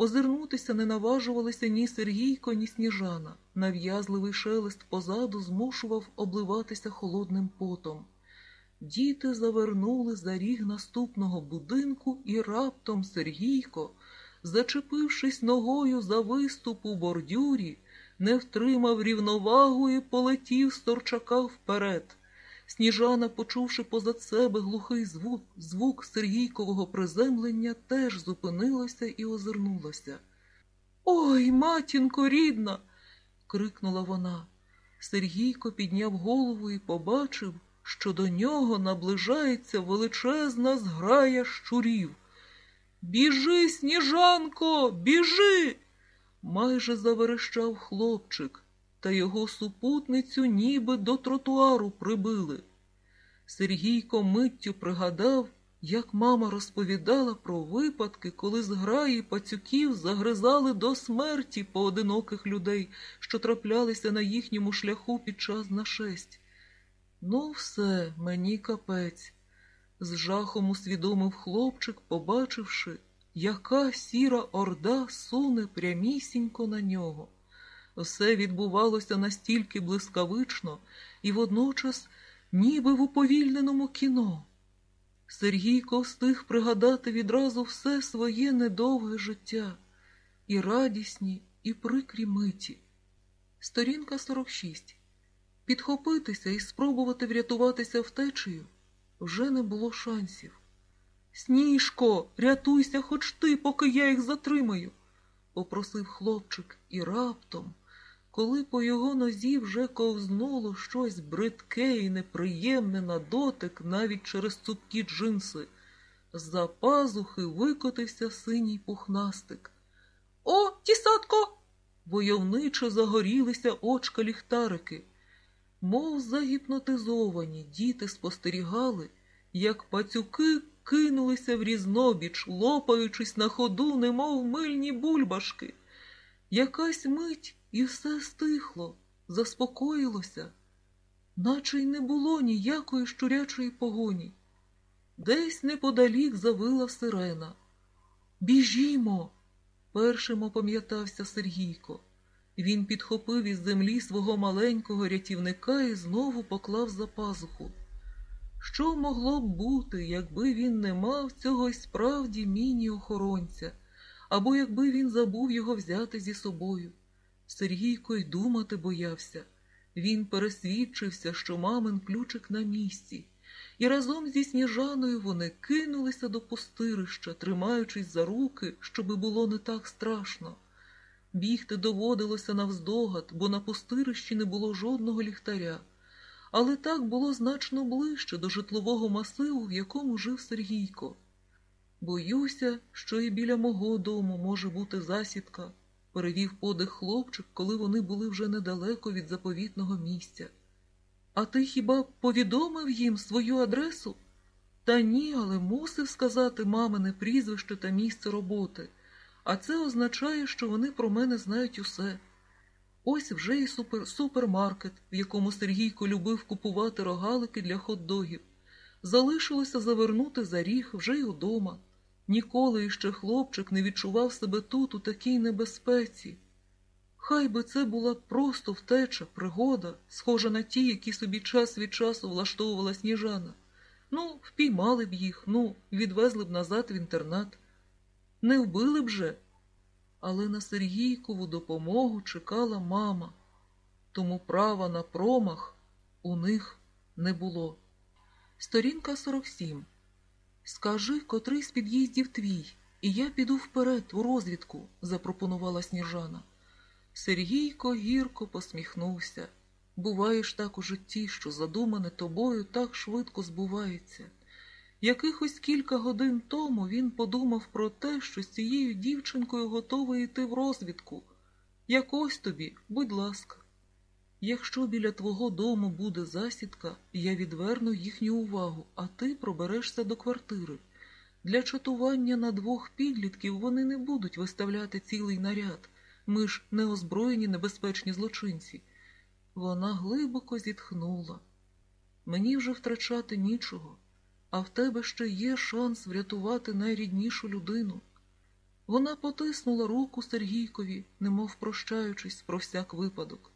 Озирнутися не наважувалися ні Сергійко, ні Сніжана. Нав'язливий шелест позаду змушував обливатися холодним потом. Діти завернули за ріг наступного будинку, і раптом Сергійко, зачепившись ногою за виступ у бордюрі, не втримав рівновагу і полетів з торчака вперед. Сніжана, почувши позад себе глухий звук, звук Сергійкового приземлення, теж зупинилася і озирнулася. Ой, матінко рідна. крикнула вона. Сергійко підняв голову і побачив, що до нього наближається величезна зграя щурів. Біжи, сніжанко, біжи. майже заверещав хлопчик, та його супутницю ніби до тротуару прибили. Сергійко миттю пригадав, як мама розповідала про випадки, коли зграї пацюків загризали до смерті поодиноких людей, що траплялися на їхньому шляху під час нашесть. Ну, все, мені капець, з жахом усвідомив хлопчик, побачивши, яка сіра орда суне прямісінько на нього. Все відбувалося настільки блискавично і водночас, ніби в уповільненому кіно. Сергійко встиг пригадати відразу все своє недовге життя, і радісні, і прикрі миті. Сторінка 46. Підхопитися і спробувати врятуватися втечею вже не було шансів. Сніжко, рятуйся хоч ти, поки я їх затримаю, попросив хлопчик, і раптом, коли по його нозі вже ковзнуло щось бридке і неприємне на дотик навіть через цупкі джинси, з-за пазухи викотився синій пухнастик. О, тісатко! Войовниче загорілися очка ліхтарики. Мов загіпнотизовані, діти спостерігали, як пацюки кинулися в різнобіч, лопаючись на ходу, немов мильні бульбашки. Якась мить і все стихло, заспокоїлося, наче й не було ніякої щурячої погоні. Десь неподалік завила сирена. Біжімо! першим опам'ятався Сергійко. Він підхопив із землі свого маленького рятівника і знову поклав за пазуху. Що могло б бути, якби він не мав цього й справді міні-охоронця, або якби він забув його взяти зі собою? Сергійко й думати боявся. Він пересвідчився, що мамин ключик на місці, і разом зі сніжаною вони кинулися до пустирища, тримаючись за руки, щоби було не так страшно. Бігти доводилося навздогад, бо на пустирищі не було жодного ліхтаря. Але так було значно ближче до житлового масиву, в якому жив Сергійко. Боюся, що і біля мого дому може бути засідка, перевів подих хлопчик, коли вони були вже недалеко від заповітного місця. А ти хіба повідомив їм свою адресу? Та ні, але мусив сказати мамине прізвище та місце роботи, а це означає, що вони про мене знають усе. Ось вже і супер супермаркет, в якому Сергійко любив купувати рогалики для хот-догів. Залишилося завернути за ріг вже й удома. Ніколи іще хлопчик не відчував себе тут, у такій небезпеці. Хай би це була просто втеча, пригода, схожа на ті, які собі час від часу влаштовувала сніжана. Ну, впіймали б їх, ну, відвезли б назад в інтернат. Не вбили б же. Але на Сергійкову допомогу чекала мама, тому права на промах у них не було. Сторінка 47. Скажи, котрий з під'їздів твій, і я піду вперед, у розвідку, запропонувала сніжана. Сергійко гірко посміхнувся. Буваєш так у житті, що задумане тобою так швидко збувається. Якихось кілька годин тому він подумав про те, що з цією дівчинкою готовий йти в розвідку. Якось тобі, будь ласка. Якщо біля твого дому буде засідка, я відверну їхню увагу, а ти проберешся до квартири. Для чатування на двох підлітків вони не будуть виставляти цілий наряд. Ми ж неозброєні небезпечні злочинці. Вона глибоко зітхнула. Мені вже втрачати нічого, а в тебе ще є шанс врятувати найріднішу людину. Вона потиснула руку Сергійкові, немов прощаючись про всяк випадок.